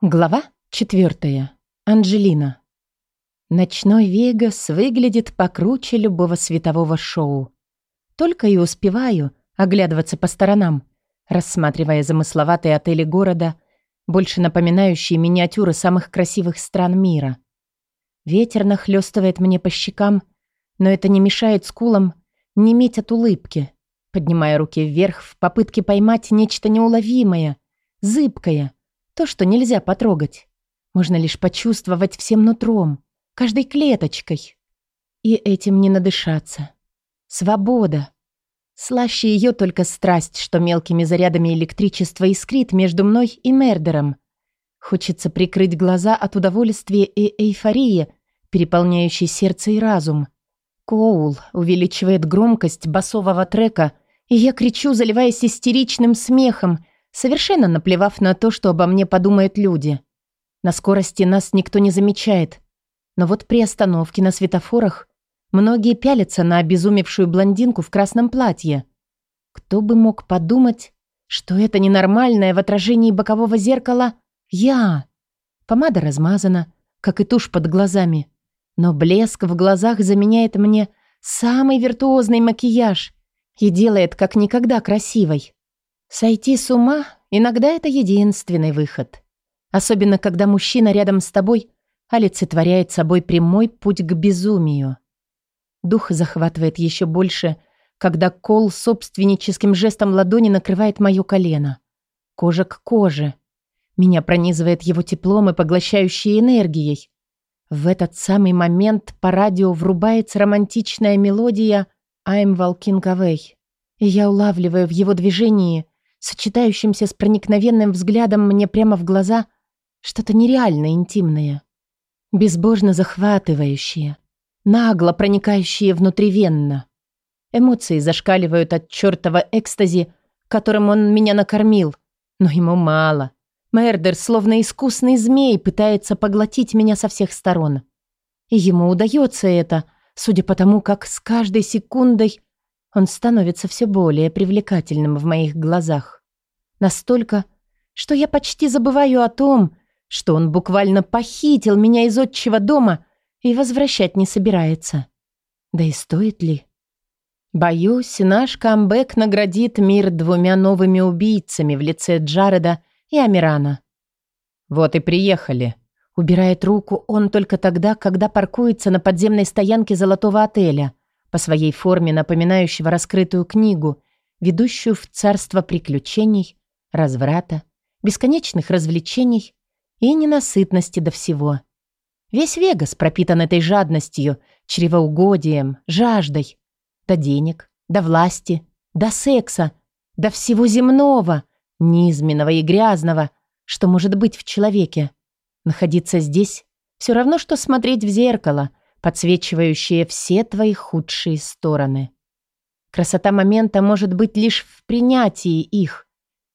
Глава четвертая. Анджелина. Ночной Вегас выглядит покруче любого светового шоу. Только и успеваю оглядываться по сторонам, рассматривая замысловатые отели города, больше напоминающие миниатюры самых красивых стран мира. Ветер нахлёстывает мне по щекам, но это не мешает скулам не иметь от улыбки, поднимая руки вверх в попытке поймать нечто неуловимое, зыбкое — то, что нельзя потрогать. Можно лишь почувствовать всем нутром, каждой клеточкой. И этим не надышаться. Свобода. Слаще ее только страсть, что мелкими зарядами электричества искрит между мной и Мердером. Хочется прикрыть глаза от удовольствия и эйфории, переполняющей сердце и разум. Коул увеличивает громкость басового трека, и я кричу, заливаясь истеричным смехом, совершенно наплевав на то, что обо мне подумают люди. На скорости нас никто не замечает. Но вот при остановке на светофорах многие пялятся на обезумевшую блондинку в красном платье. Кто бы мог подумать, что это ненормальное в отражении бокового зеркала я. Помада размазана, как и тушь под глазами. Но блеск в глазах заменяет мне самый виртуозный макияж и делает как никогда красивой. Сойти с ума иногда это единственный выход. Особенно, когда мужчина рядом с тобой олицетворяет собой прямой путь к безумию. Дух захватывает еще больше, когда Кол собственническим жестом ладони накрывает мое колено. Кожа к коже. Меня пронизывает его теплом и поглощающей энергией. В этот самый момент по радио врубается романтичная мелодия «I'm walking away». И я улавливаю в его движении сочетающимся с проникновенным взглядом мне прямо в глаза, что-то нереально интимное, безбожно захватывающее, нагло проникающее внутривенно. Эмоции зашкаливают от чертова экстази, которым он меня накормил, но ему мало. Мердер, словно искусный змей, пытается поглотить меня со всех сторон. И ему удается это, судя по тому, как с каждой секундой он становится все более привлекательным в моих глазах. Настолько, что я почти забываю о том, что он буквально похитил меня из отчего дома и возвращать не собирается. Да и стоит ли? Боюсь, наш камбэк наградит мир двумя новыми убийцами в лице Джареда и Амирана. Вот и приехали. Убирает руку он только тогда, когда паркуется на подземной стоянке золотого отеля по своей форме напоминающего раскрытую книгу, ведущую в царство приключений, разврата, бесконечных развлечений и ненасытности до всего. Весь Вегас пропитан этой жадностью, чревоугодием, жаждой. До денег, до власти, до секса, до всего земного, низменного и грязного, что может быть в человеке. Находиться здесь все равно, что смотреть в зеркало, подсвечивающие все твои худшие стороны. Красота момента может быть лишь в принятии их.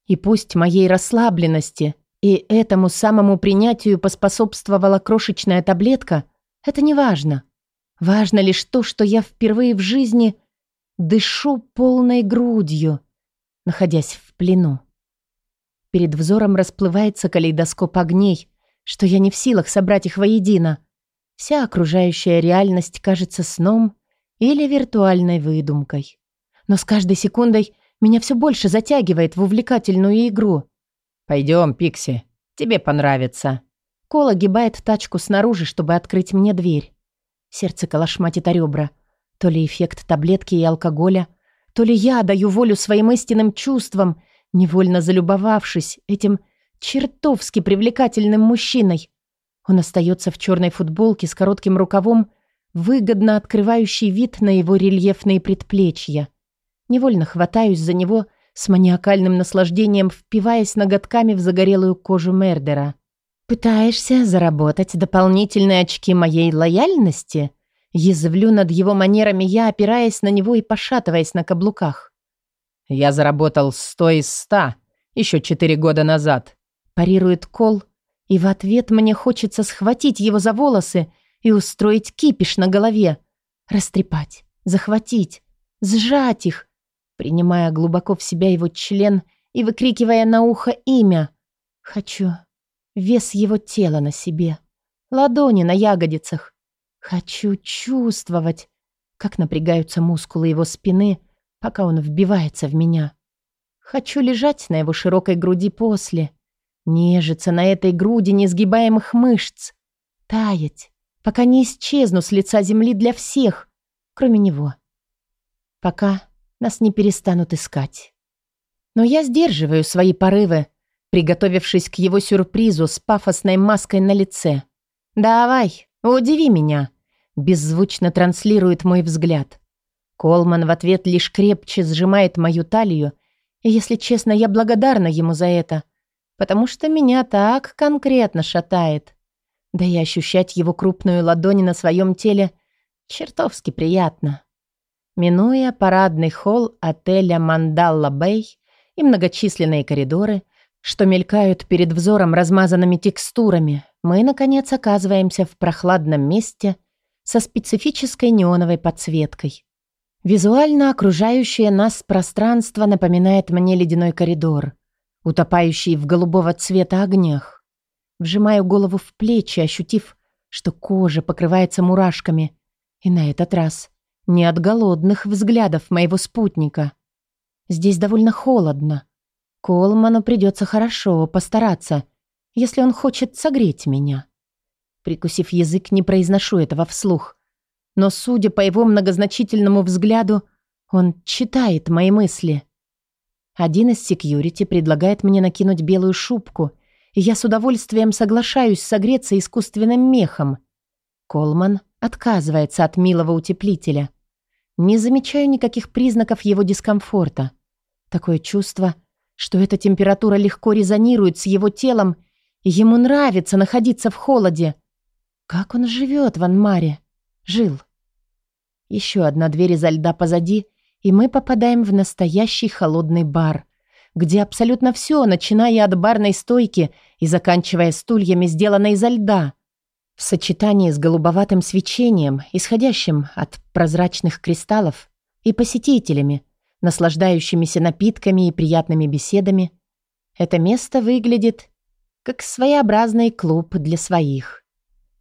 И пусть моей расслабленности и этому самому принятию поспособствовала крошечная таблетка, это не важно. Важно лишь то, что я впервые в жизни дышу полной грудью, находясь в плену. Перед взором расплывается калейдоскоп огней, что я не в силах собрать их воедино. Вся окружающая реальность кажется сном или виртуальной выдумкой. Но с каждой секундой меня все больше затягивает в увлекательную игру. «Пойдем, Пикси, тебе понравится». Кол огибает тачку снаружи, чтобы открыть мне дверь. Сердце колошматит о ребра. То ли эффект таблетки и алкоголя, то ли я даю волю своим истинным чувствам, невольно залюбовавшись этим чертовски привлекательным мужчиной, он остается в черной футболке с коротким рукавом, выгодно открывающий вид на его рельефные предплечья. Невольно хватаюсь за него с маниакальным наслаждением, впиваясь ноготками в загорелую кожу Мердера. «Пытаешься заработать дополнительные очки моей лояльности?» Язвлю над его манерами я, опираясь на него и пошатываясь на каблуках. «Я заработал сто из ста еще четыре года назад», парирует Кол, и в ответ мне хочется схватить его за волосы и устроить кипиш на голове. Растрепать, захватить, сжать их, принимая глубоко в себя его член и выкрикивая на ухо имя. Хочу, вес его тела на себе, ладони на ягодицах. Хочу чувствовать, как напрягаются мускулы его спины, пока он вбивается в меня. Хочу лежать на его широкой груди после, нежиться на этой груди несгибаемых мышц, таять, пока не исчезну с лица земли для всех, кроме него. Пока нас не перестанут искать. Но я сдерживаю свои порывы, приготовившись к его сюрпризу с пафосной маской на лице. «Давай, удиви меня», — беззвучно транслирует мой взгляд. Колман в ответ лишь крепче сжимает мою талию, и, если честно, я благодарна ему за это, потому что меня так конкретно шатает. Да и ощущать его крупную ладонь на своем теле чертовски приятно. Минуя парадный холл отеля «Мандалла Бэй» и многочисленные коридоры, что мелькают перед взором размазанными текстурами, мы, наконец, оказываемся в прохладном месте со специфической неоновой подсветкой. Визуально окружающее нас пространство напоминает мне ледяной коридор, утопающий в голубого цвета огнях. Вжимаю голову в плечи, ощутив, что кожа покрывается мурашками. И на этот раз не от голодных взглядов моего спутника. Здесь довольно холодно. Колману придется хорошо постараться, если он хочет согреть меня. Прикусив язык, не произношу этого вслух. Но, судя по его многозначительному взгляду, он читает мои мысли. Один из секьюрити предлагает мне накинуть белую шубку — и я с удовольствием соглашаюсь согреться искусственным мехом. Колман отказывается от милого утеплителя. Не замечаю никаких признаков его дискомфорта. Такое чувство, что эта температура легко резонирует с его телом, и ему нравится находиться в холоде. Как он живет в Анмаре? Жил. Еще одна дверь изо льда позади, и мы попадаем в настоящий холодный бар, где абсолютно все, начиная от барной стойки и заканчивая стульями, сделано изо льда. В сочетании с голубоватым свечением, исходящим от прозрачных кристаллов, и посетителями, наслаждающимися напитками и приятными беседами, это место выглядит как своеобразный клуб для своих.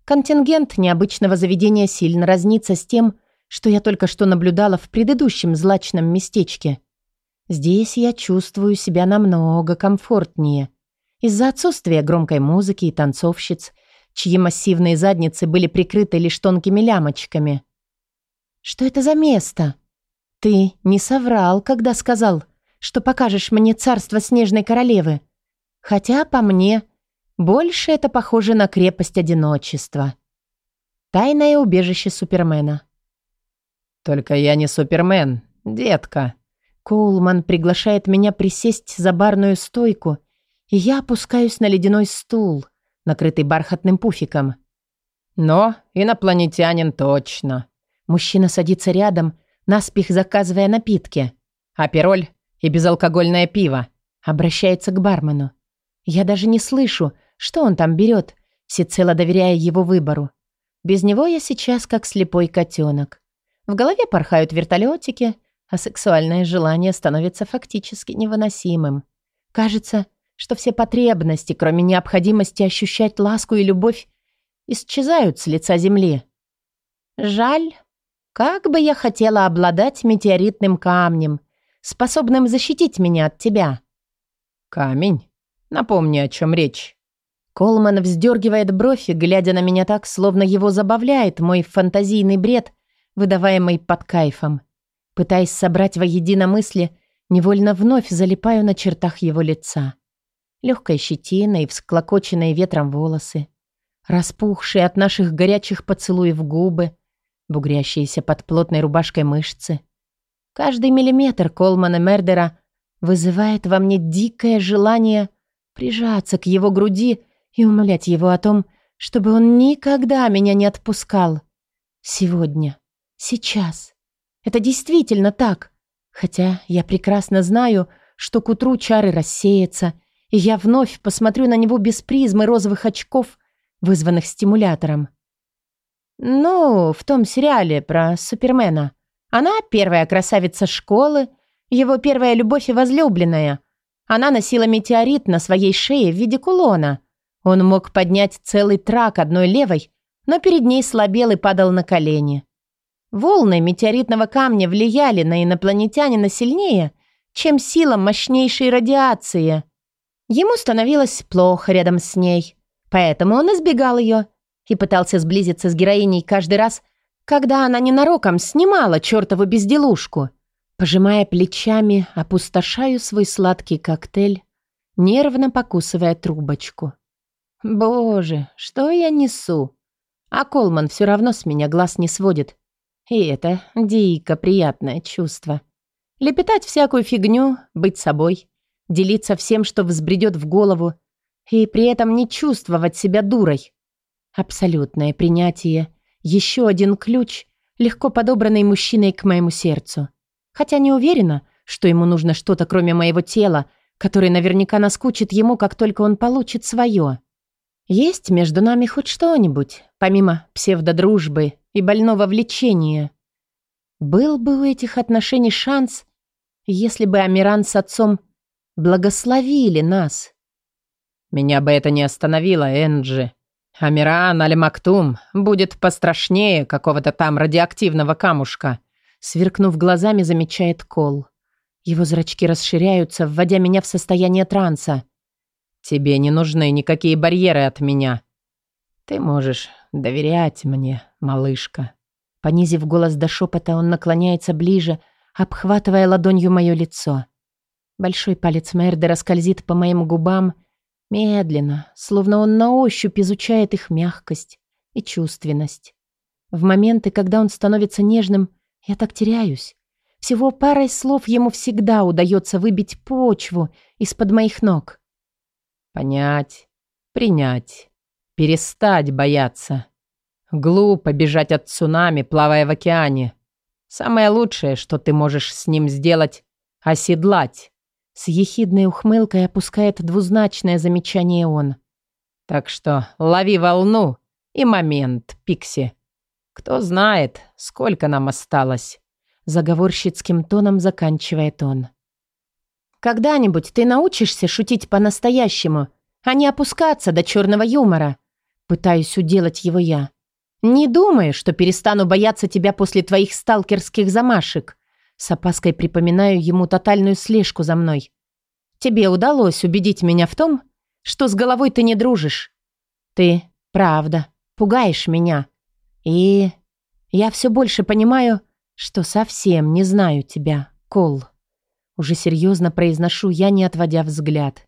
Контингент необычного заведения сильно разнится с тем, что я только что наблюдала в предыдущем злачном местечке – Здесь я чувствую себя намного комфортнее. Из-за отсутствия громкой музыки и танцовщиц, чьи массивные задницы были прикрыты лишь тонкими лямочками. «Что это за место?» «Ты не соврал, когда сказал, что покажешь мне царство Снежной Королевы. Хотя, по мне, больше это похоже на крепость одиночества. Тайное убежище Супермена». «Только я не Супермен, детка», Коулман приглашает меня присесть за барную стойку, и я опускаюсь на ледяной стул, накрытый бархатным пуфиком. «Но инопланетянин точно». Мужчина садится рядом, наспех заказывая напитки. «Апероль и безалкогольное пиво». Обращается к бармену. Я даже не слышу, что он там берет, всецело доверяя его выбору. Без него я сейчас как слепой котенок. В голове порхают вертолетики, а сексуальное желание становится фактически невыносимым. Кажется, что все потребности, кроме необходимости ощущать ласку и любовь, исчезают с лица земли. Жаль, как бы я хотела обладать метеоритным камнем, способным защитить меня от тебя. Камень? Напомни, о чем речь. Колман вздергивает бровь, глядя на меня так, словно его забавляет мой фантазийный бред, выдаваемый под кайфом. Пытаясь собрать воедино мысли, невольно вновь залипаю на чертах его лица. Легкая щетина и всклокоченные ветром волосы, распухшие от наших горячих поцелуев губы, бугрящиеся под плотной рубашкой мышцы. Каждый миллиметр Колмана Мердера вызывает во мне дикое желание прижаться к его груди и умолять его о том, чтобы он никогда меня не отпускал. Сегодня, сейчас. Это действительно так. Хотя я прекрасно знаю, что к утру чары рассеются, и я вновь посмотрю на него без призмы розовых очков, вызванных стимулятором. Ну, в том сериале про Супермена. Она первая красавица школы, его первая любовь и возлюбленная. Она носила метеорит на своей шее в виде кулона. Он мог поднять целый трак одной левой, но перед ней слабел и падал на колени. Волны метеоритного камня влияли на инопланетянина сильнее, чем сила мощнейшей радиации. Ему становилось плохо рядом с ней, поэтому он избегал ее и пытался сблизиться с героиней каждый раз, когда она ненароком снимала чертову безделушку. Пожимая плечами, опустошаю свой сладкий коктейль, нервно покусывая трубочку. Боже, что я несу? А Колман все равно с меня глаз не сводит. И это дико приятное чувство. Лепетать всякую фигню, быть собой, делиться всем, что взбредет в голову, и при этом не чувствовать себя дурой. Абсолютное принятие. Еще один ключ, легко подобранный мужчиной к моему сердцу. Хотя не уверена, что ему нужно что-то кроме моего тела, которое наверняка наскучит ему, как только он получит свое. Есть между нами хоть что-нибудь, помимо псевдодружбы и больного влечения? Был бы у этих отношений шанс, если бы Амиран с отцом благословили нас. Меня бы это не остановило, Энджи. Амиран Аль-Мактум будет пострашнее какого-то там радиоактивного камушка. Сверкнув глазами, замечает Кол. Его зрачки расширяются, вводя меня в состояние транса. Тебе не нужны никакие барьеры от меня. Ты можешь доверять мне, малышка». Понизив голос до шепота, он наклоняется ближе, обхватывая ладонью мое лицо. Большой палец Мердера скользит по моим губам медленно, словно он на ощупь изучает их мягкость и чувственность. В моменты, когда он становится нежным, я так теряюсь. Всего парой слов ему всегда удается выбить почву из-под моих ног. Понять, принять, перестать бояться. Глупо бежать от цунами, плавая в океане. Самое лучшее, что ты можешь с ним сделать — оседлать. С ехидной ухмылкой опускает двузначное замечание он. Так что лови волну и момент, Пикси. Кто знает, сколько нам осталось. Заговорщицким тоном заканчивает он. Когда-нибудь ты научишься шутить по-настоящему, а не опускаться до черного юмора. Пытаюсь уделать его я. Не думаю, что перестану бояться тебя после твоих сталкерских замашек. С опаской припоминаю ему тотальную слежку за мной. Тебе удалось убедить меня в том, что с головой ты не дружишь. Ты, правда, пугаешь меня. И я все больше понимаю, что совсем не знаю тебя, Кол. Уже серьезно произношу я, не отводя взгляд.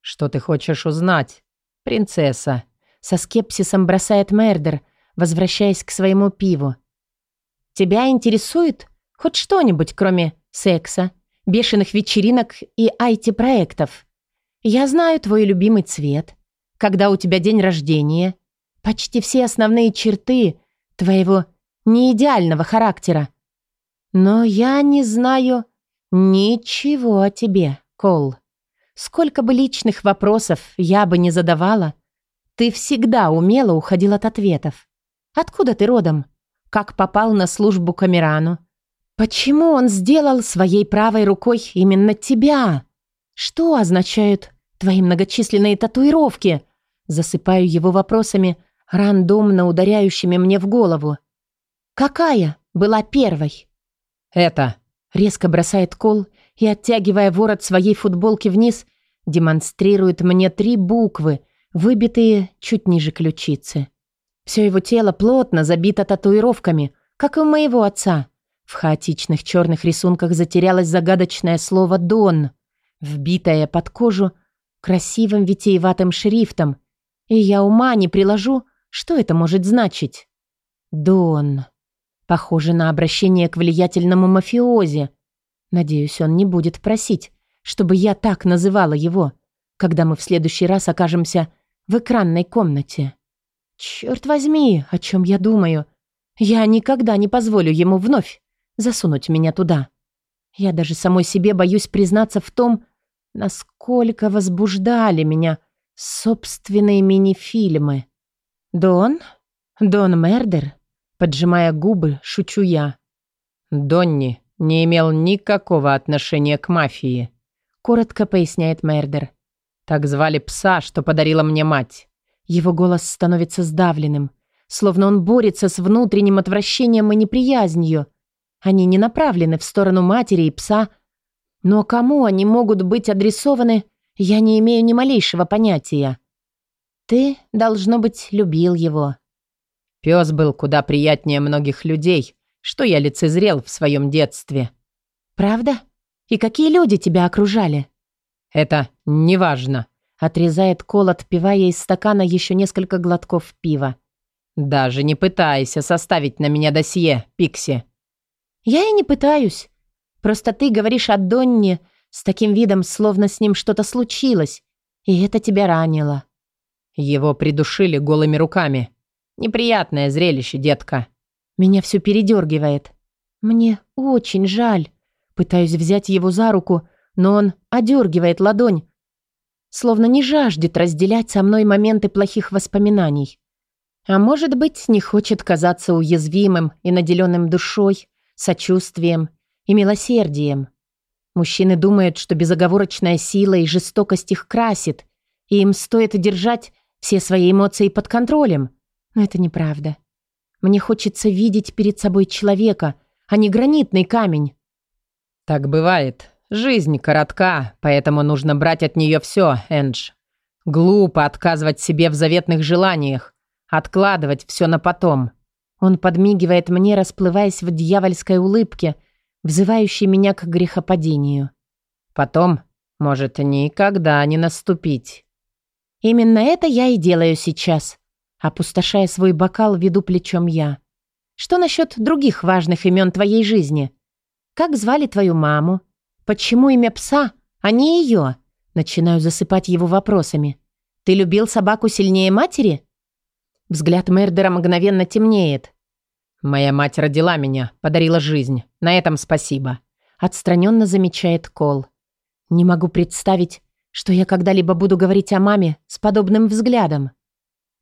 «Что ты хочешь узнать, принцесса?» Со скепсисом бросает Мердер, возвращаясь к своему пиву. «Тебя интересует хоть что-нибудь, кроме секса, бешеных вечеринок и IT-проектов? Я знаю твой любимый цвет, когда у тебя день рождения, почти все основные черты твоего неидеального характера. Но я не знаю, «Ничего о тебе, Кол. Сколько бы личных вопросов я бы не задавала, ты всегда умело уходил от ответов. Откуда ты родом? Как попал на службу к Амирану? Почему он сделал своей правой рукой именно тебя? Что означают твои многочисленные татуировки?» Засыпаю его вопросами, рандомно ударяющими мне в голову. «Какая была первой?» «Это», Резко бросает кол и, оттягивая ворот своей футболки вниз, демонстрирует мне три буквы, выбитые чуть ниже ключицы. Все его тело плотно забито татуировками, как и у моего отца. В хаотичных черных рисунках затерялось загадочное слово «Дон», вбитое под кожу красивым витиеватым шрифтом, и я ума не приложу, что это может значить. «Дон». Похоже на обращение к влиятельному мафиози. Надеюсь, он не будет просить, чтобы я так называла его, когда мы в следующий раз окажемся в экранной комнате. Черт возьми, о чем я думаю. Я никогда не позволю ему вновь засунуть меня туда. Я даже самой себе боюсь признаться в том, насколько возбуждали меня собственные мини-фильмы. Дон? Дон Мердер? Поджимая губы, шучу я. «Донни не имел никакого отношения к мафии», коротко поясняет Мердер. Так звали пса, что подарила мне мать. Его голос становится сдавленным, словно он борется с внутренним отвращением и неприязнью. Они не направлены в сторону матери и пса, но кому они могут быть адресованы, я не имею ни малейшего понятия. Ты, должно быть, любил его. Пес был куда приятнее многих людей, что я лицезрел в своем детстве. Правда? И какие люди тебя окружали? Это неважно. Отрезает Кол, отпивая из стакана еще несколько глотков пива. Даже не пытайся составить на меня досье, Пикси. Я и не пытаюсь. Просто ты говоришь о Донне с таким видом, словно с ним что-то случилось, и это тебя ранило. Его придушили голыми руками. Неприятное зрелище, детка. Меня все передергивает. Мне очень жаль. Пытаюсь взять его за руку, но он одергивает ладонь, словно не жаждет разделять со мной моменты плохих воспоминаний. А может быть, не хочет казаться уязвимым и наделенным душой, сочувствием и милосердием. Мужчины думают, что безоговорочная сила и жестокость их красит, и им стоит держать все свои эмоции под контролем. Но это неправда. Мне хочется видеть перед собой человека, а не гранитный камень. Так бывает. Жизнь коротка, поэтому нужно брать от нее все, Эндж. Глупо отказывать себе в заветных желаниях, откладывать все на потом. Он подмигивает мне, расплываясь в дьявольской улыбке, взывающей меня к грехопадению. Потом может никогда не наступить. Именно это я и делаю сейчас. Опустошая свой бокал, веду плечом я. Что насчет других важных имен твоей жизни? Как звали твою маму? Почему имя пса, а не ее? Начинаю засыпать его вопросами. Ты любил собаку сильнее матери? Взгляд Мердера мгновенно темнеет. «Моя мать родила меня, подарила жизнь. На этом спасибо», — отстраненно замечает Кол. «Не могу представить, что я когда-либо буду говорить о маме с подобным взглядом.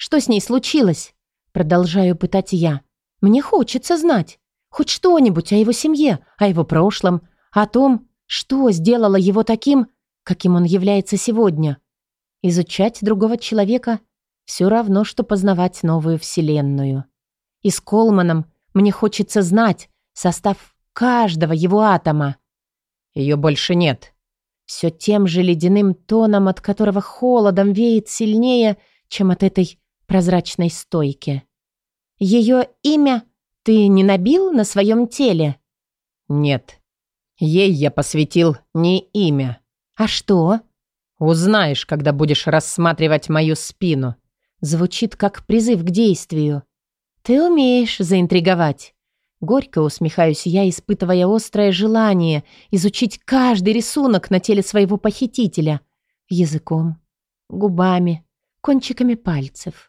Что с ней случилось? Продолжаю пытать я. Мне хочется знать. Хоть что-нибудь о его семье, о его прошлом, о том, что сделало его таким, каким он является сегодня. Изучать другого человека все равно, что познавать новую вселенную. И с Колманом мне хочется знать состав каждого его атома. Ее больше нет. Все тем же ледяным тоном, от которого холодом веет сильнее, чем от этой прозрачной стойки. Ее имя ты не набил на своем теле? Нет. Ей я посвятил не имя. А что? Узнаешь, когда будешь рассматривать мою спину. Звучит как призыв к действию. Ты умеешь заинтриговать. Горько усмехаюсь я, испытывая острое желание изучить каждый рисунок на теле своего похитителя. Языком, губами, кончиками пальцев.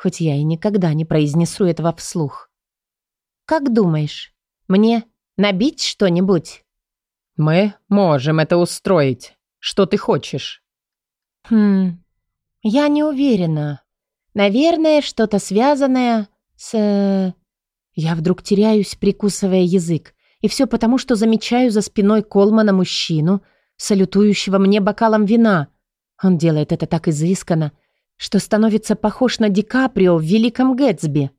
Хоть я и никогда не произнесу этого вслух. «Как думаешь, мне набить что-нибудь?» «Мы можем это устроить. Что ты хочешь?» «Хм... Я не уверена. Наверное, что-то связанное с... Я вдруг теряюсь, прикусывая язык. И все потому, что замечаю за спиной Колмана мужчину, салютующего мне бокалом вина. Он делает это так изысканно, что становится похож на Ди Каприо в «Великом Гэтсби».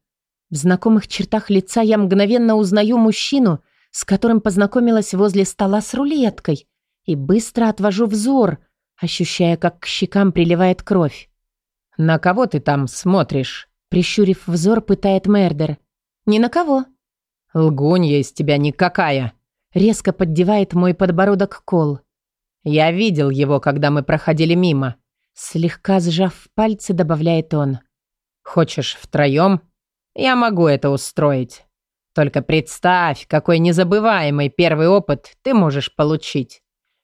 В знакомых чертах лица я мгновенно узнаю мужчину, с которым познакомилась возле стола с рулеткой, и быстро отвожу взор, ощущая, как к щекам приливает кровь. «На кого ты там смотришь?» Прищурив взор, пытает Мердер. «Ни на кого». «Лгунья из тебя никакая», — резко поддевает мой подбородок кол. «Я видел его, когда мы проходили мимо». Слегка сжав пальцы, добавляет он. «Хочешь втроем? Я могу это устроить. Только представь, какой незабываемый первый опыт ты можешь получить».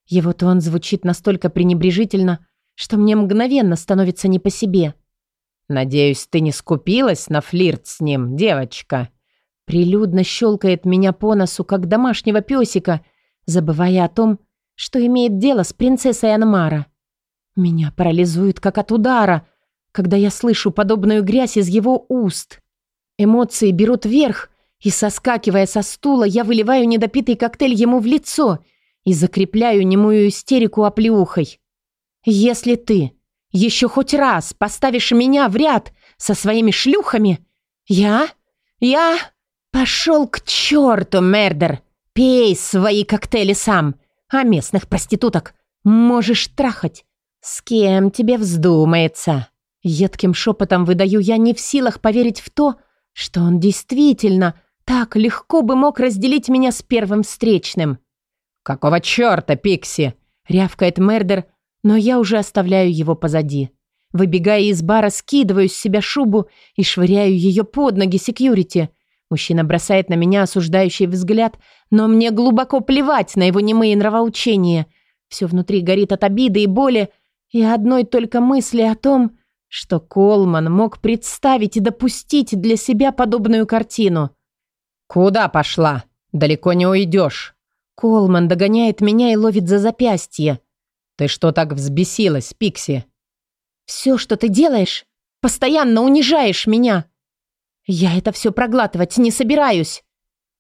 Его тон звучит настолько пренебрежительно, что мне мгновенно становится не по себе. «Надеюсь, ты не скупилась на флирт с ним, девочка?» Прилюдно щелкает меня по носу, как домашнего песика, забывая о том, что имеет дело с принцессой Анмара. Меня парализует, как от удара, когда я слышу подобную грязь из его уст. Эмоции берут верх, и, соскакивая со стула, я выливаю недопитый коктейль ему в лицо и закрепляю немую истерику оплеухой. Если ты еще хоть раз поставишь меня в ряд со своими шлюхами, я... я... Пошел к черту, Мердер! Пей свои коктейли сам, а местных проституток можешь трахать. С кем тебе вздумается? Едким шепотом выдаю я не в силах поверить в то, что он действительно так легко бы мог разделить меня с первым встречным. «Какого черта, Пикси?» — рявкает Мердер, но я уже оставляю его позади. Выбегая из бара, скидываю с себя шубу и швыряю ее под ноги секьюрити. Мужчина бросает на меня осуждающий взгляд, но мне глубоко плевать на его немые нравоучения. Все внутри горит от обиды и боли, и одной только мысли о том, что Колман мог представить и допустить для себя подобную картину. «Куда пошла? Далеко не уйдешь». Колман догоняет меня и ловит за запястье. «Ты что так взбесилась, Пикси?» «Все, что ты делаешь, постоянно унижаешь меня. Я это все проглатывать не собираюсь».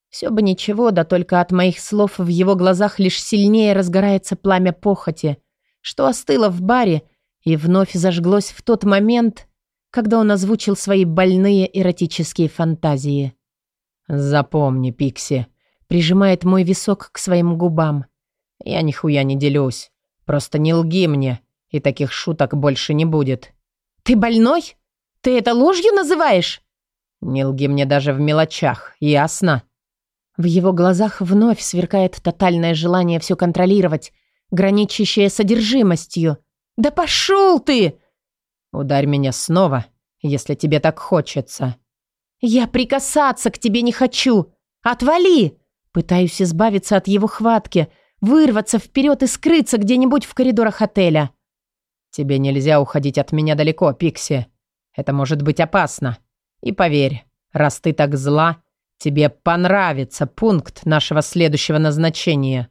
Все бы ничего, да только от моих слов в его глазах лишь сильнее разгорается пламя похоти, что остыло в баре и вновь зажглось в тот момент, когда он озвучил свои больные эротические фантазии. «Запомни, Пикси», — прижимает мой висок к своим губам. «Я нихуя не делюсь. Просто не лги мне, и таких шуток больше не будет». «Ты больной? Ты это ложью называешь?» «Не лги мне даже в мелочах, ясно?» В его глазах вновь сверкает тотальное желание все контролировать, граничащее содержимостью. «Да пошел ты!» «Ударь меня снова, если тебе так хочется». «Я прикасаться к тебе не хочу! Отвали!» Пытаюсь избавиться от его хватки, вырваться вперед и скрыться где-нибудь в коридорах отеля. «Тебе нельзя уходить от меня далеко, Пикси. Это может быть опасно. И поверь, раз ты так зла, тебе понравится пункт нашего следующего назначения».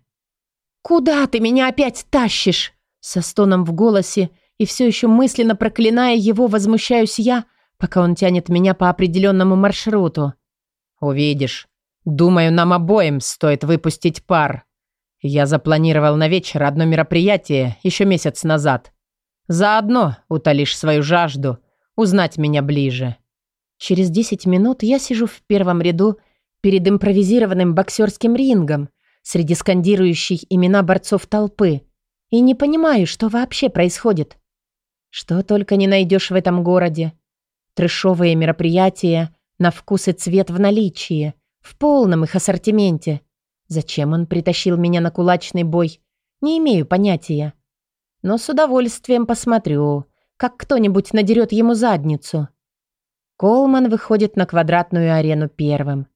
«Куда ты меня опять тащишь?» Со стоном в голосе и все еще мысленно проклиная его, возмущаюсь я, пока он тянет меня по определенному маршруту. «Увидишь. Думаю, нам обоим стоит выпустить пар. Я запланировал на вечер одно мероприятие еще месяц назад. Заодно утолишь свою жажду, узнать меня ближе». Через десять минут я сижу в первом ряду перед импровизированным боксерским рингом среди скандирующих имена борцов толпы и не понимаю, что вообще происходит. Что только не найдешь в этом городе. Трешовые мероприятия на вкус и цвет в наличии, в полном их ассортименте. Зачем он притащил меня на кулачный бой, не имею понятия. Но с удовольствием посмотрю, как кто-нибудь надерет ему задницу. Колман выходит на квадратную арену первым.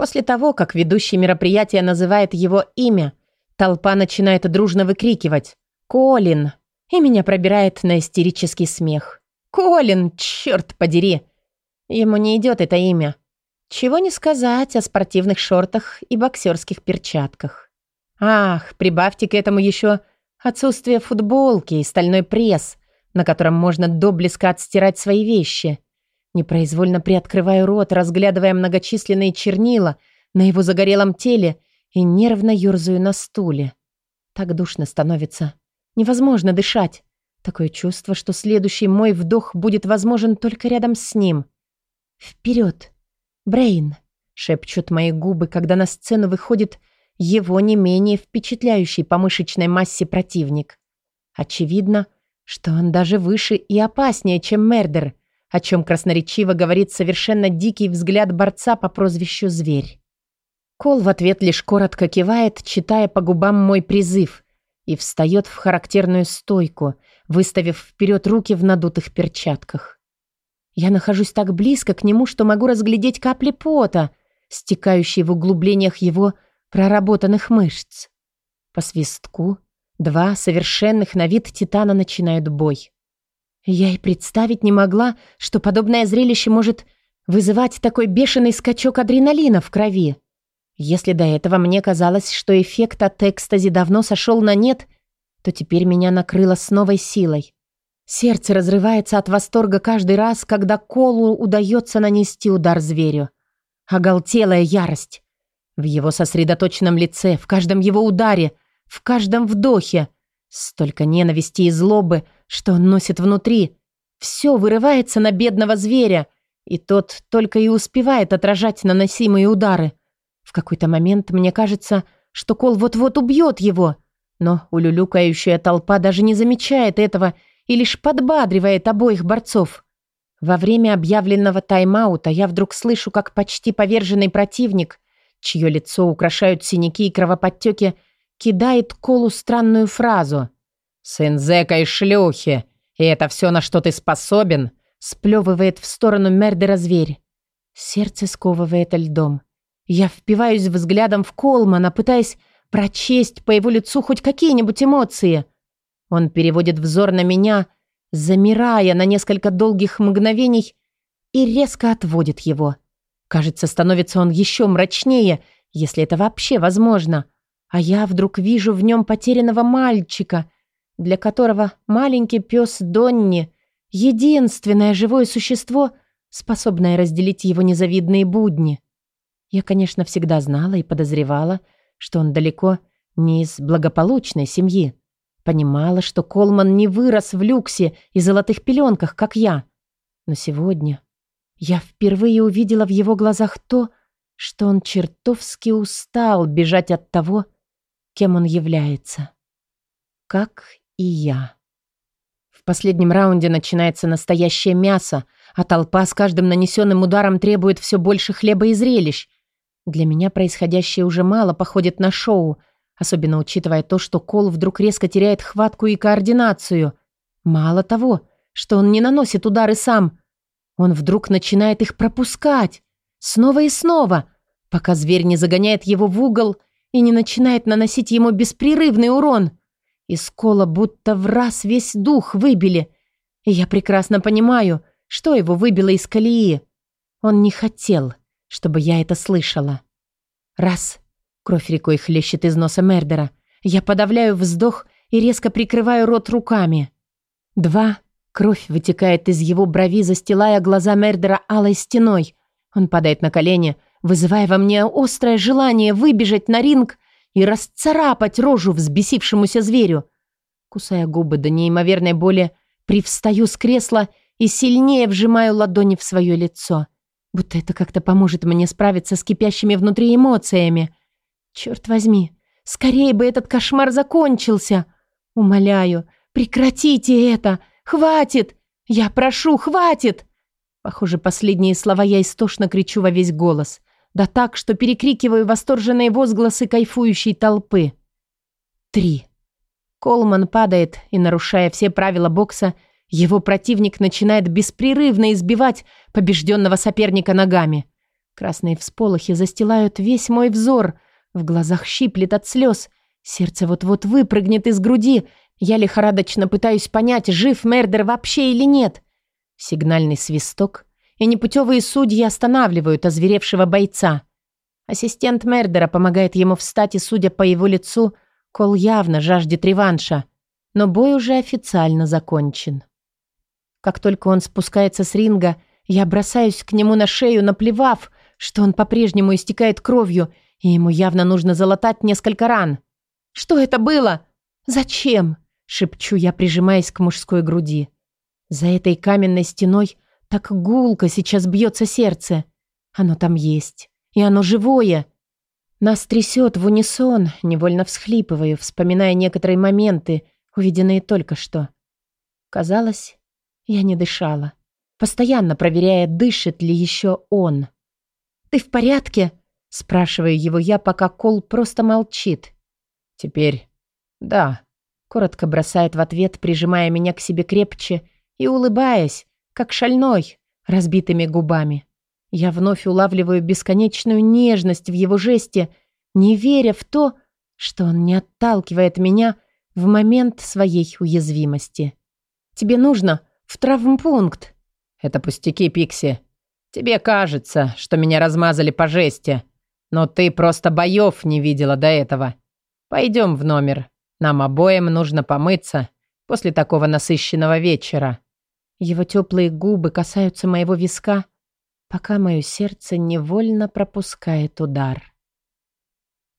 После того, как ведущий мероприятия называет его имя, толпа начинает дружно выкрикивать «Колин!» и меня пробирает на истерический смех. «Колин, черт подери!» Ему не идет это имя. Чего не сказать о спортивных шортах и боксерских перчатках. Ах, прибавьте к этому еще отсутствие футболки и стальной пресс, на котором можно до блеска отстирать свои вещи. Непроизвольно приоткрываю рот, разглядывая многочисленные чернила на его загорелом теле и нервно ерзаю на стуле. Так душно становится. Невозможно дышать. Такое чувство, что следующий мой вдох будет возможен только рядом с ним. «Вперед! Брейн!» — шепчут мои губы, когда на сцену выходит его не менее впечатляющий по мышечной массе противник. Очевидно, что он даже выше и опаснее, чем Мердер, о чем красноречиво говорит совершенно дикий взгляд борца по прозвищу «Зверь». Кол в ответ лишь коротко кивает, читая по губам мой призыв, и встает в характерную стойку, выставив вперед руки в надутых перчатках. Я нахожусь так близко к нему, что могу разглядеть капли пота, стекающие в углублениях его проработанных мышц. По свистку два совершенных на вид титана начинают бой. Я и представить не могла, что подобное зрелище может вызывать такой бешеный скачок адреналина в крови. Если до этого мне казалось, что эффект от экстази давно сошел на нет, то теперь меня накрыло с новой силой. Сердце разрывается от восторга каждый раз, когда Колу удается нанести удар зверю. Оголтелая ярость. В его сосредоточенном лице, в каждом его ударе, в каждом вдохе Столько ненависти и злобы, что он носит внутри. Все вырывается на бедного зверя, и тот только и успевает отражать наносимые удары. В какой-то момент мне кажется, что Кол вот-вот убьет его, но улюлюкающая толпа даже не замечает этого и лишь подбадривает обоих борцов. Во время объявленного тайм-аута я вдруг слышу, как почти поверженный противник, чье лицо украшают синяки и кровоподтеки, кидает Колу странную фразу. «Сын зэка и шлюхи, и это все, на что ты способен?» сплевывает в сторону Мердера зверь. Сердце сковывает льдом. Я впиваюсь взглядом в Колмана, пытаясь прочесть по его лицу хоть какие-нибудь эмоции. Он переводит взор на меня — замирая на несколько долгих мгновений и резко отводит его. Кажется, становится он еще мрачнее, если это вообще возможно. А я вдруг вижу в нем потерянного мальчика, для которого маленький пес Донни — единственное живое существо, способное разделить его незавидные будни. Я, конечно, всегда знала и подозревала, что он далеко не из благополучной семьи. Понимала, что Колман не вырос в люксе и золотых пеленках, как я. Но сегодня я впервые увидела в его глазах то, что он чертовски устал бежать от того, кем он является. Как и я. В последнем раунде начинается настоящее мясо, а толпа с каждым нанесенным ударом требует все больше хлеба и зрелищ. Для меня происходящее уже мало походит на шоу — особенно учитывая то, что Кол вдруг резко теряет хватку и координацию. Мало того, что он не наносит удары сам, он вдруг начинает их пропускать. Снова и снова, пока зверь не загоняет его в угол и не начинает наносить ему беспрерывный урон. Из Кола будто в раз весь дух выбили. И я прекрасно понимаю, что его выбило из колеи. Он не хотел, чтобы я это слышала. Раз — Кровь рекой хлещет из носа Мердера. Я подавляю вздох и резко прикрываю рот руками. Два. Кровь вытекает из его брови, застилая глаза Мердера алой стеной. Он падает на колени, вызывая во мне острое желание выбежать на ринг и расцарапать рожу взбесившемуся зверю. Кусая губы до неимоверной боли, привстаю с кресла и сильнее вжимаю ладони в свое лицо. Будто это как-то поможет мне справиться с кипящими внутри эмоциями. Черт возьми, скорее бы этот кошмар закончился. Умоляю, прекратите это. Хватит. Я прошу, хватит. Похоже, последние слова я истошно кричу во весь голос. Да так, что перекрикиваю восторженные возгласы кайфующей толпы. Три. Колман падает, и, нарушая все правила бокса, его противник начинает беспрерывно избивать побежденного соперника ногами. Красные всполохи застилают весь мой взор — в глазах щиплет от слез. Сердце вот-вот выпрыгнет из груди. Я лихорадочно пытаюсь понять, жив Мердер вообще или нет. Сигнальный свисток, и непутевые судьи останавливают озверевшего бойца. Ассистент Мердера помогает ему встать, и, судя по его лицу, Кол явно жаждет реванша. Но бой уже официально закончен. Как только он спускается с ринга, я бросаюсь к нему на шею, наплевав, что он по-прежнему истекает кровью, и ему явно нужно залатать несколько ран. «Что это было? Зачем?» — шепчу я, прижимаясь к мужской груди. За этой каменной стеной так гулко сейчас бьется сердце. Оно там есть, и оно живое. Нас трясет в унисон, невольно всхлипываю, вспоминая некоторые моменты, увиденные только что. Казалось, я не дышала, постоянно проверяя, дышит ли еще он. «Ты в порядке?» Спрашиваю его я, пока Кол просто молчит. «Теперь да», — коротко бросает в ответ, прижимая меня к себе крепче и улыбаясь, как шальной, разбитыми губами. Я вновь улавливаю бесконечную нежность в его жесте, не веря в то, что он не отталкивает меня в момент своей уязвимости. «Тебе нужно в травмпункт». «Это пустяки, Пикси. Тебе кажется, что меня размазали по жести. Но ты просто боев не видела до этого. Пойдем в номер. Нам обоим нужно помыться после такого насыщенного вечера». Его теплые губы касаются моего виска, пока мое сердце невольно пропускает удар.